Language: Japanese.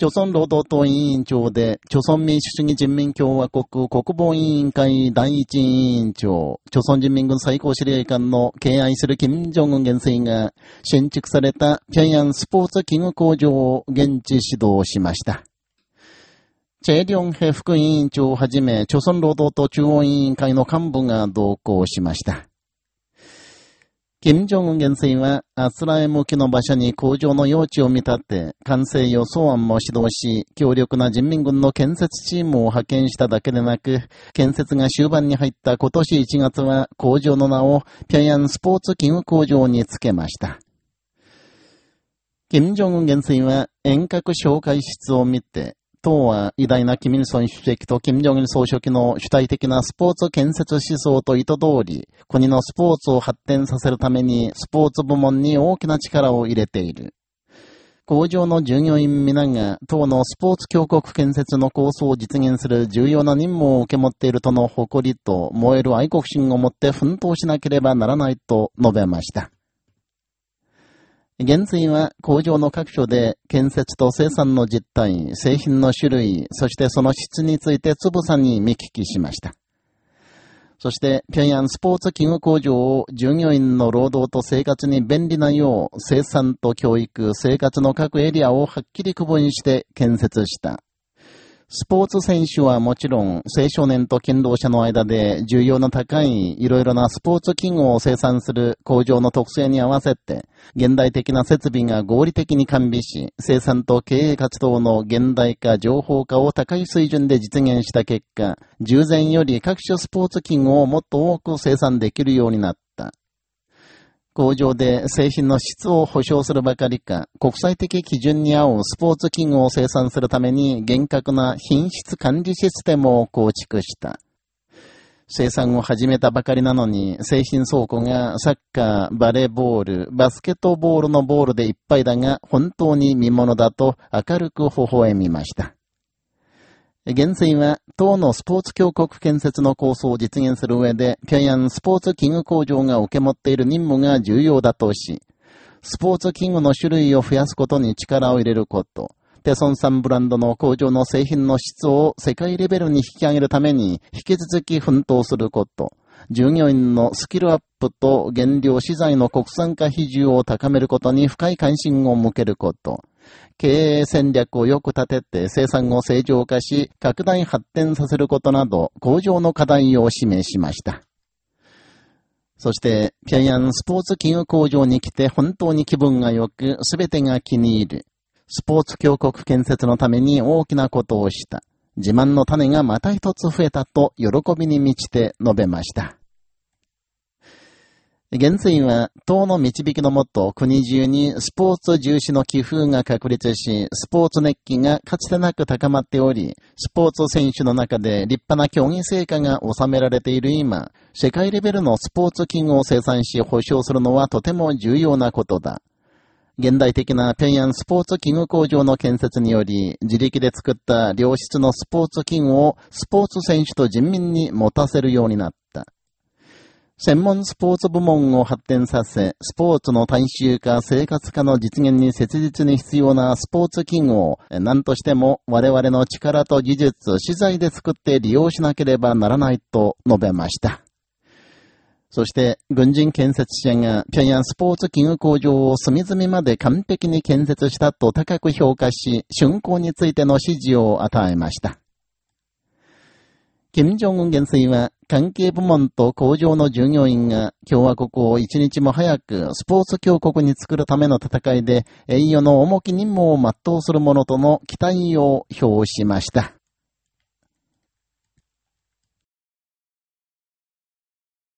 朝鮮労働党委員長で、朝鮮民主主義人民共和国国防委員会第一委員長、朝鮮人民軍最高司令官の敬愛する金正恩元帥が、新築された平壌スポーツ器具工場を現地指導しました。チェリョンヘ副委員長をはじめ、朝鮮労働党中央委員会の幹部が同行しました。金正恩元帥は、あつらえ向きの場所に工場の用地を見立て、完成予想案も指導し、強力な人民軍の建設チームを派遣しただけでなく、建設が終盤に入った今年1月は、工場の名を、平壌スポーツ器具工場につけました。金正恩元帥は遠隔紹介室を見て、党は偉大なキミルソン主席とキム・ジョンイル総書記の主体的なスポーツ建設思想と意図通り、国のスポーツを発展させるためにスポーツ部門に大きな力を入れている。工場の従業員皆が党のスポーツ強国建設の構想を実現する重要な任務を受け持っているとの誇りと燃える愛国心を持って奮闘しなければならないと述べました。現在は工場の各所で建設と生産の実態、製品の種類、そしてその質についてつぶさに見聞きしました。そして、平壌スポーツ器具工場を従業員の労働と生活に便利なよう、生産と教育、生活の各エリアをはっきり区分して建設した。スポーツ選手はもちろん、青少年と勤労者の間で重要な高いいろいろなスポーツ器具を生産する工場の特性に合わせて、現代的な設備が合理的に完備し、生産と経営活動の現代化、情報化を高い水準で実現した結果、従前より各種スポーツ器具をもっと多く生産できるようになった。工場で製品の質を保証するばかりか、国際的基準に合うスポーツ器具を生産するために厳格な品質管理システムを構築した。生産を始めたばかりなのに、製品倉庫がサッカー、バレーボール、バスケットボールのボールでいっぱいだが、本当に見物だと明るく微笑みました。現在は、党のスポーツ強国建設の構想を実現する上で、平壌スポーツ器具工場が受け持っている任務が重要だとし、スポーツ器具の種類を増やすことに力を入れること、テソン産ブランドの工場の製品の質を世界レベルに引き上げるために引き続き奮闘すること、従業員のスキルアップと原料資材の国産化比重を高めることに深い関心を向けること、経営戦略をよく立てて生産を正常化し、拡大発展させることなど、工場の課題を示しました。そして、平壌スポーツ器具工場に来て本当に気分が良く、すべてが気に入る。スポーツ強国建設のために大きなことをした。自慢の種がまた一つ増えたと喜びに満ちて述べました。現在は、党の導きのもと国中にスポーツ重視の寄付が確立し、スポーツ熱気がかつてなく高まっており、スポーツ選手の中で立派な競技成果が収められている今、世界レベルのスポーツ器具を生産し保障するのはとても重要なことだ。現代的な平壌スポーツ器具工場の建設により、自力で作った良質のスポーツ器具をスポーツ選手と人民に持たせるようになった。専門スポーツ部門を発展させ、スポーツの大衆化、生活化の実現に切実に必要なスポーツ器具を、何としても我々の力と技術、資材で作って利用しなければならないと述べました。そして、軍人建設者が平壌スポーツ器具工場を隅々まで完璧に建設したと高く評価し、竣工についての指示を与えました。金正恩元帥は関係部門と工場の従業員が共和国を一日も早くスポーツ強国に作るための戦いで栄誉の重き任務を全うするものとの期待を表しました。